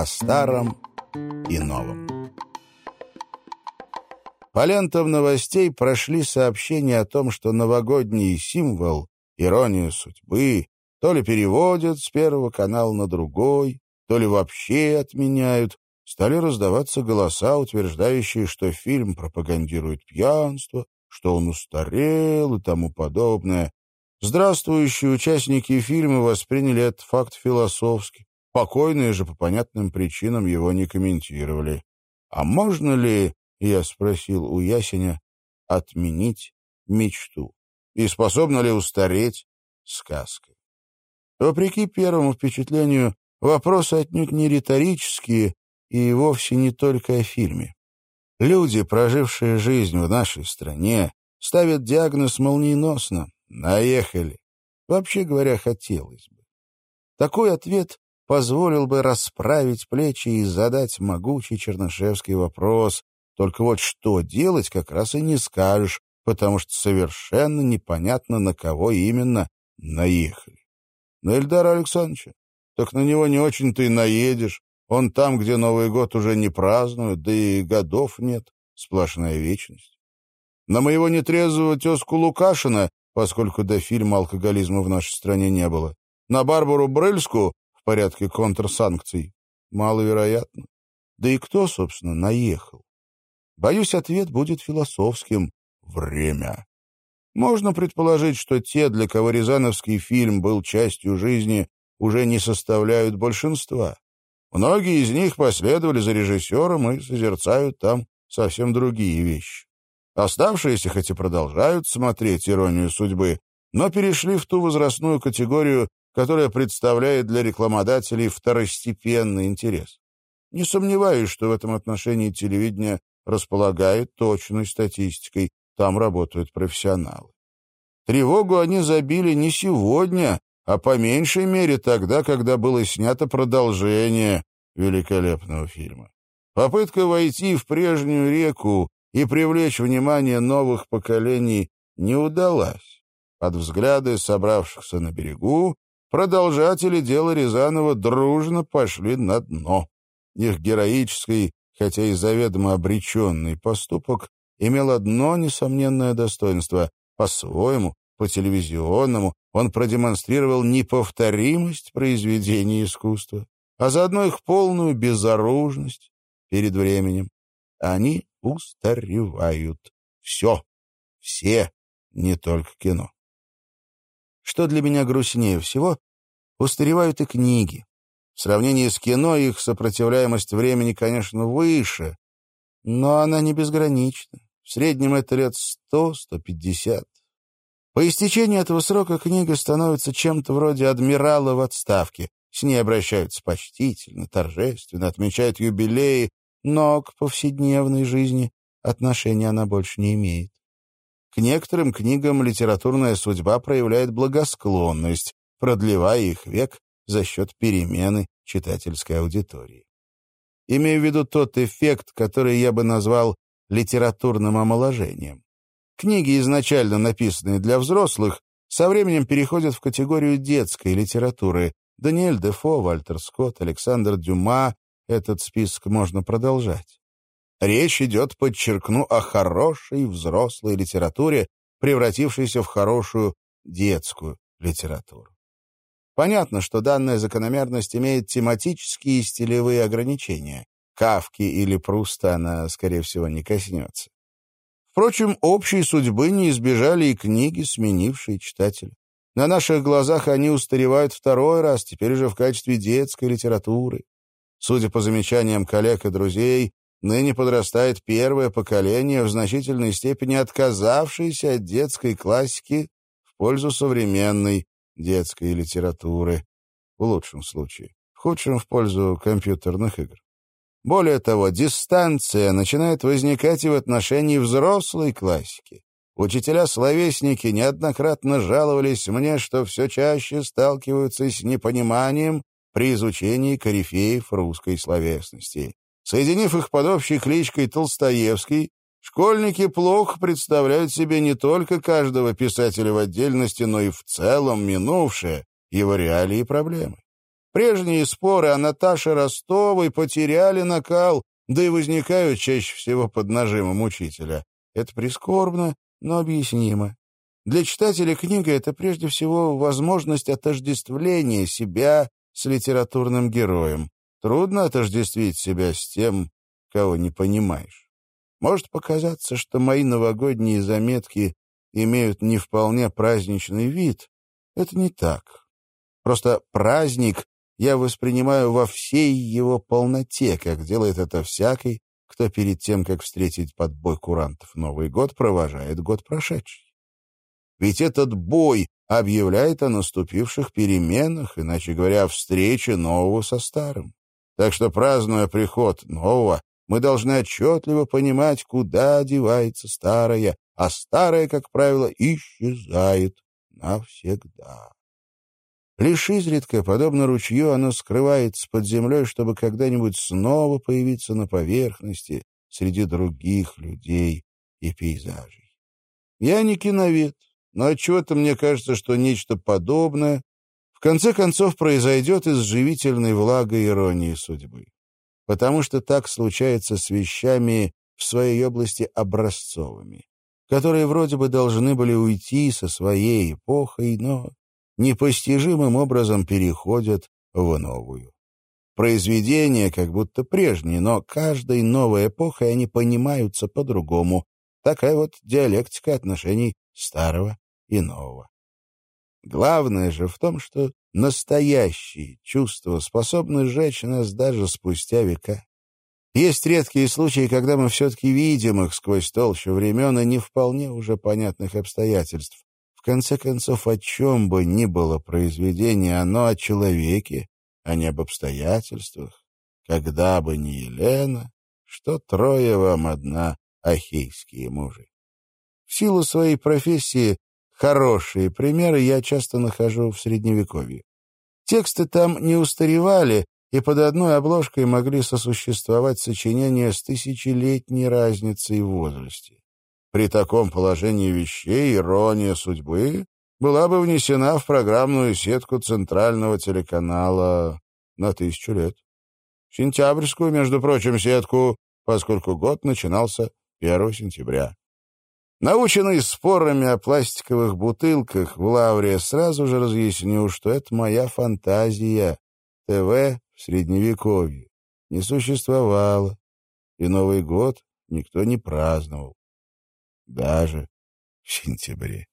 о старом и новом. По лентам новостей прошли сообщения о том, что новогодний символ, ирония судьбы, то ли переводят с первого канала на другой, то ли вообще отменяют, стали раздаваться голоса, утверждающие, что фильм пропагандирует пьянство, что он устарел и тому подобное. Здравствующие участники фильма восприняли этот факт философски. Покойные же по понятным причинам его не комментировали. А можно ли, я спросил у Ясеня, отменить мечту? И способна ли устареть сказка? Вопреки первому впечатлению, вопросы отнюдь не риторические и вовсе не только о фильме. Люди, прожившие жизнь в нашей стране, ставят диагноз молниеносно. Наехали. Вообще говоря, хотелось бы. Такой ответ позволил бы расправить плечи и задать могучий чернышевский вопрос. Только вот что делать, как раз и не скажешь, потому что совершенно непонятно, на кого именно наехали. На Эльдара Александровича. Так на него не очень-то и наедешь. Он там, где Новый год уже не празднуют, да и годов нет. Сплошная вечность. На моего нетрезвого тезку Лукашина, поскольку до фильма алкоголизма в нашей стране не было, на Барбару Брыльску в порядке контрсанкций маловероятно. Да и кто, собственно, наехал? Боюсь, ответ будет философским. Время. Можно предположить, что те, для кого Рязановский фильм был частью жизни, уже не составляют большинства. Многие из них последовали за режиссером и созерцают там совсем другие вещи. Оставшиеся хоть и продолжают смотреть «Иронию судьбы», но перешли в ту возрастную категорию, которая представляет для рекламодателей второстепенный интерес. Не сомневаюсь, что в этом отношении телевидение располагает точной статистикой, там работают профессионалы. Тревогу они забили не сегодня, а по меньшей мере тогда, когда было снято продолжение великолепного фильма. Попытка войти в прежнюю реку и привлечь внимание новых поколений не удалась. Под взгляды собравшихся на берегу продолжатели дела Рязанова дружно пошли на дно. Их героический, хотя и заведомо обреченный поступок имел одно несомненное достоинство — по-своему, по-телевизионному, он продемонстрировал неповторимость произведений искусства, а заодно их полную безоружность перед временем. Они устаревают. Все, все, не только кино. Что для меня грустнее всего, устаревают и книги. В сравнении с кино их сопротивляемость времени, конечно, выше, но она не безгранична. В среднем это лет сто-сто пятьдесят. По истечении этого срока книга становится чем-то вроде адмирала в отставке. С ней обращаются почтительно, торжественно, отмечают юбилеи, но к повседневной жизни отношения она больше не имеет. К некоторым книгам литературная судьба проявляет благосклонность, продлевая их век за счет перемены читательской аудитории. Имею в виду тот эффект, который я бы назвал литературным омоложением. Книги, изначально написанные для взрослых, со временем переходят в категорию детской литературы. Даниэль Дефо, Вальтер Скотт, Александр Дюма. Этот список можно продолжать. Речь идет, подчеркну, о хорошей взрослой литературе, превратившейся в хорошую детскую литературу. Понятно, что данная закономерность имеет тематические и стилевые ограничения. Кавки или Пруста она, скорее всего, не коснется. Впрочем, общей судьбы не избежали и книги, сменившие читателя. На наших глазах они устаревают второй раз, теперь уже в качестве детской литературы. Судя по замечаниям коллег и друзей, ныне подрастает первое поколение, в значительной степени отказавшееся от детской классики в пользу современной детской литературы. В лучшем случае. В худшем — в пользу компьютерных игр. Более того, дистанция начинает возникать и в отношении взрослой классики. Учителя-словесники неоднократно жаловались мне, что все чаще сталкиваются с непониманием при изучении корифеев русской словесности. Соединив их под общей кличкой Толстоевский, школьники плохо представляют себе не только каждого писателя в отдельности, но и в целом минувшее, его реалии и проблемы. Прежние споры о Наташе Ростовой потеряли накал, да и возникают чаще всего под нажимом учителя. Это прискорбно, но объяснимо. Для читателя книга — это прежде всего возможность отождествления себя с литературным героем. Трудно отождествить себя с тем, кого не понимаешь. Может показаться, что мои новогодние заметки имеют не вполне праздничный вид. Это не так. Просто праздник я воспринимаю во всей его полноте, как делает это всякий, кто перед тем, как встретить под бой курантов Новый год, провожает год прошедший. Ведь этот бой объявляет о наступивших переменах, иначе говоря, встрече нового со старым. Так что, празднуя приход нового, мы должны отчетливо понимать, куда одевается старое, а старое, как правило, исчезает навсегда. Лишь изредка, подобно ручью, оно скрывается под землей, чтобы когда-нибудь снова появиться на поверхности среди других людей и пейзажей. Я не киновед, но отчего-то мне кажется, что нечто подобное в конце концов произойдет из живительной влагой иронии судьбы. Потому что так случается с вещами в своей области образцовыми, которые вроде бы должны были уйти со своей эпохой, но непостижимым образом переходят в новую. Произведения как будто прежние, но каждой новой эпохой они понимаются по-другому. Такая вот диалектика отношений старого и нового. Главное же в том, что настоящие чувства способны сжечь нас даже спустя века. Есть редкие случаи, когда мы все-таки видим их сквозь толщу времен и не вполне уже понятных обстоятельств конце концов, о чем бы ни было произведение, оно о человеке, а не об обстоятельствах. Когда бы ни Елена, что трое вам одна, ахейские мужи. В силу своей профессии хорошие примеры я часто нахожу в Средневековье. Тексты там не устаревали, и под одной обложкой могли сосуществовать сочинения с тысячелетней разницей в возрасте. При таком положении вещей ирония судьбы была бы внесена в программную сетку центрального телеканала на тысячу лет. Сентябрьскую, между прочим, сетку, поскольку год начинался 1 сентября. Наученный спорами о пластиковых бутылках в Лавре, сразу же разъясню, что это моя фантазия. ТВ в Средневековье не существовало, и Новый год никто не праздновал даже в сентябре.